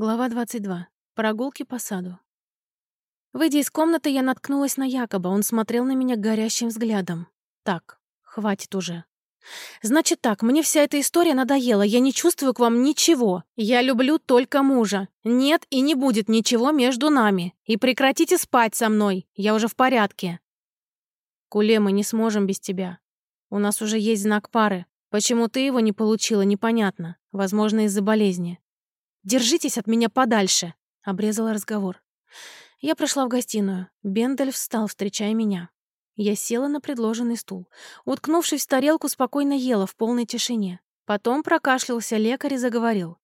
Глава 22. Прогулки по саду. Выйдя из комнаты, я наткнулась на Якоба. Он смотрел на меня горящим взглядом. Так, хватит уже. Значит так, мне вся эта история надоела. Я не чувствую к вам ничего. Я люблю только мужа. Нет и не будет ничего между нами. И прекратите спать со мной. Я уже в порядке. Куле, мы не сможем без тебя. У нас уже есть знак пары. Почему ты его не получила, непонятно. Возможно, из-за болезни. Держитесь от меня подальше!» — обрезала разговор. Я прошла в гостиную. Бендель встал, встречая меня. Я села на предложенный стул. Уткнувшись в тарелку, спокойно ела в полной тишине. Потом прокашлялся лекарь и заговорил.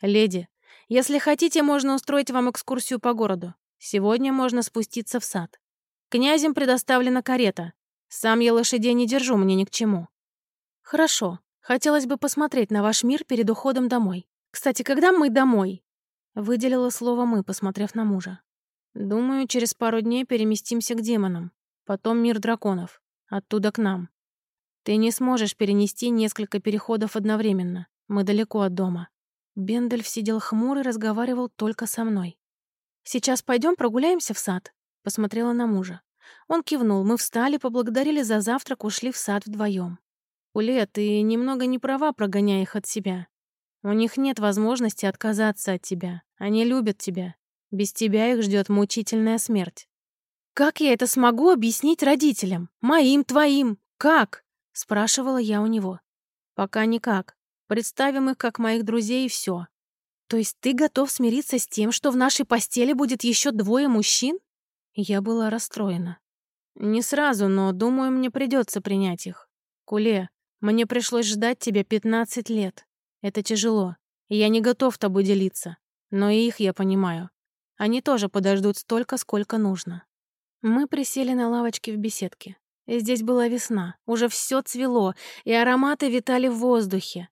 «Леди, если хотите, можно устроить вам экскурсию по городу. Сегодня можно спуститься в сад. Князем предоставлена карета. Сам я лошадей не держу, мне ни к чему». «Хорошо. Хотелось бы посмотреть на ваш мир перед уходом домой. «Кстати, когда мы домой?» Выделила слово «мы», посмотрев на мужа. «Думаю, через пару дней переместимся к демонам. Потом мир драконов. Оттуда к нам. Ты не сможешь перенести несколько переходов одновременно. Мы далеко от дома». Бендельф сидел хмурый, разговаривал только со мной. «Сейчас пойдем прогуляемся в сад?» Посмотрела на мужа. Он кивнул, мы встали, поблагодарили за завтрак, ушли в сад вдвоем. «Уле, ты немного не права, прогоняя их от себя. У них нет возможности отказаться от тебя. Они любят тебя. Без тебя их ждет мучительная смерть. «Как я это смогу объяснить родителям? Моим, твоим? Как?» — спрашивала я у него. «Пока никак. Представим их как моих друзей и все. То есть ты готов смириться с тем, что в нашей постели будет еще двое мужчин?» Я была расстроена. «Не сразу, но, думаю, мне придется принять их. Куле, мне пришлось ждать тебя 15 лет. Это тяжело, я не готов тобой делиться. Но и их я понимаю. Они тоже подождут столько, сколько нужно. Мы присели на лавочке в беседке. Здесь была весна, уже все цвело, и ароматы витали в воздухе.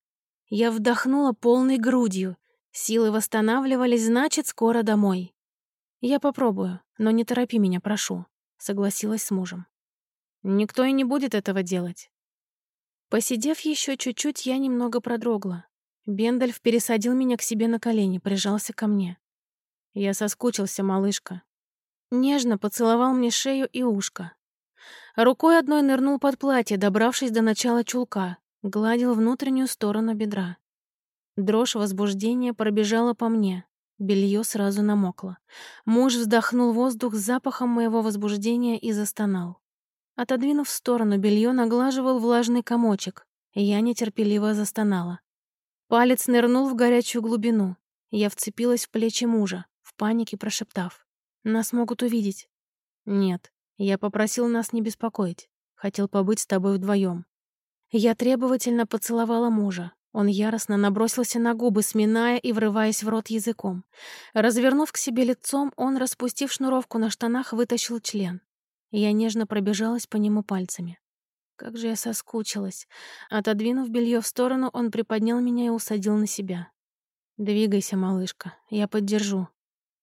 Я вдохнула полной грудью. Силы восстанавливались, значит, скоро домой. Я попробую, но не торопи меня, прошу, согласилась с мужем. Никто и не будет этого делать. Посидев еще чуть-чуть, я немного продрогла. Бендальф пересадил меня к себе на колени, прижался ко мне. Я соскучился, малышка. Нежно поцеловал мне шею и ушко. Рукой одной нырнул под платье, добравшись до начала чулка, гладил внутреннюю сторону бедра. Дрожь возбуждения пробежала по мне. Белье сразу намокло. Муж вздохнул воздух с запахом моего возбуждения и застонал. Отодвинув в сторону, белье наглаживал влажный комочек, я нетерпеливо застонала. Палец нырнул в горячую глубину. Я вцепилась в плечи мужа, в панике прошептав. «Нас могут увидеть». «Нет, я попросил нас не беспокоить. Хотел побыть с тобой вдвоем». Я требовательно поцеловала мужа. Он яростно набросился на губы, сминая и врываясь в рот языком. Развернув к себе лицом, он, распустив шнуровку на штанах, вытащил член. Я нежно пробежалась по нему пальцами. Как же я соскучилась. Отодвинув белье в сторону, он приподнял меня и усадил на себя. «Двигайся, малышка, я поддержу».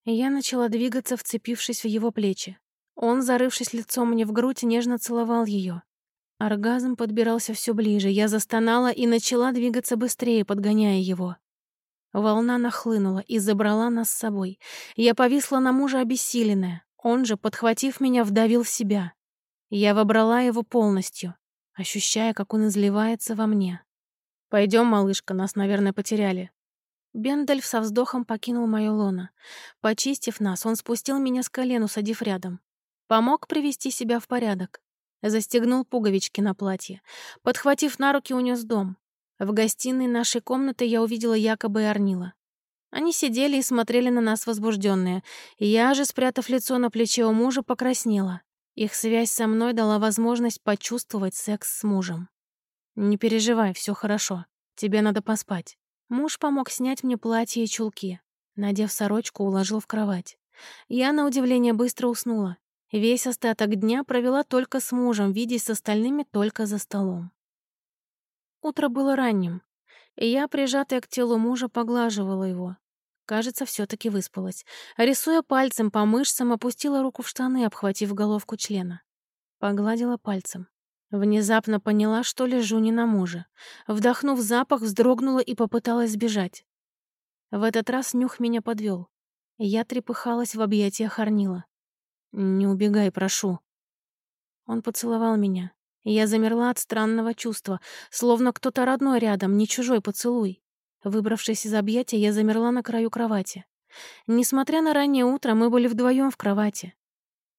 Я начала двигаться, вцепившись в его плечи. Он, зарывшись лицом мне в грудь, нежно целовал ее. Оргазм подбирался все ближе. Я застонала и начала двигаться быстрее, подгоняя его. Волна нахлынула и забрала нас с собой. Я повисла на мужа обессиленная. Он же, подхватив меня, вдавил в себя. Я вобрала его полностью ощущая, как он изливается во мне. «Пойдем, малышка, нас, наверное, потеряли». Бендальф со вздохом покинул мою лоно. Почистив нас, он спустил меня с колен, усадив рядом. Помог привести себя в порядок. Застегнул пуговички на платье. Подхватив на руки, унес дом. В гостиной нашей комнаты я увидела якобы и Арнила. Они сидели и смотрели на нас возбужденные. Я же, спрятав лицо на плече у мужа, покраснела. Их связь со мной дала возможность почувствовать секс с мужем. «Не переживай, все хорошо. Тебе надо поспать». Муж помог снять мне платье и чулки. Надев сорочку, уложил в кровать. Я, на удивление, быстро уснула. Весь остаток дня провела только с мужем, видясь с остальными только за столом. Утро было ранним, и я, прижатая к телу мужа, поглаживала его. Кажется, все-таки выспалась. Рисуя пальцем по мышцам, опустила руку в штаны, обхватив головку члена. Погладила пальцем. Внезапно поняла, что лежу не на муже. Вдохнув запах, вздрогнула и попыталась сбежать. В этот раз нюх меня подвел. Я трепыхалась в объятиях Арнила. «Не убегай, прошу». Он поцеловал меня. Я замерла от странного чувства, словно кто-то родной рядом, не чужой поцелуй. Выбравшись из объятия, я замерла на краю кровати. Несмотря на раннее утро, мы были вдвоем в кровати.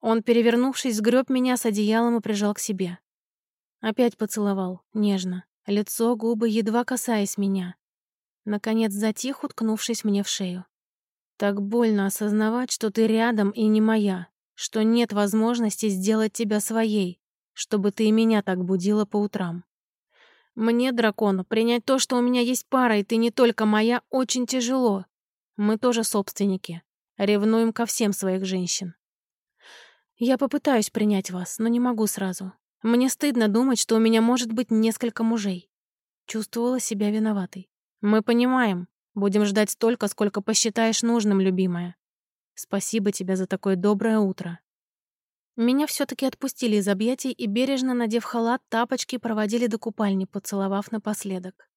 Он, перевернувшись, сгреб меня с одеялом и прижал к себе. Опять поцеловал, нежно, лицо, губы, едва касаясь меня. Наконец затих, уткнувшись мне в шею. Так больно осознавать, что ты рядом и не моя, что нет возможности сделать тебя своей, чтобы ты и меня так будила по утрам. Мне, дракону, принять то, что у меня есть пара, и ты не только моя, очень тяжело. Мы тоже собственники. Ревнуем ко всем своих женщин. Я попытаюсь принять вас, но не могу сразу. Мне стыдно думать, что у меня может быть несколько мужей. Чувствовала себя виноватой. Мы понимаем, Будем ждать столько, сколько посчитаешь нужным, любимая. Спасибо тебе за такое доброе утро. Меня все-таки отпустили из объятий и, бережно надев халат, тапочки проводили до купальни, поцеловав напоследок.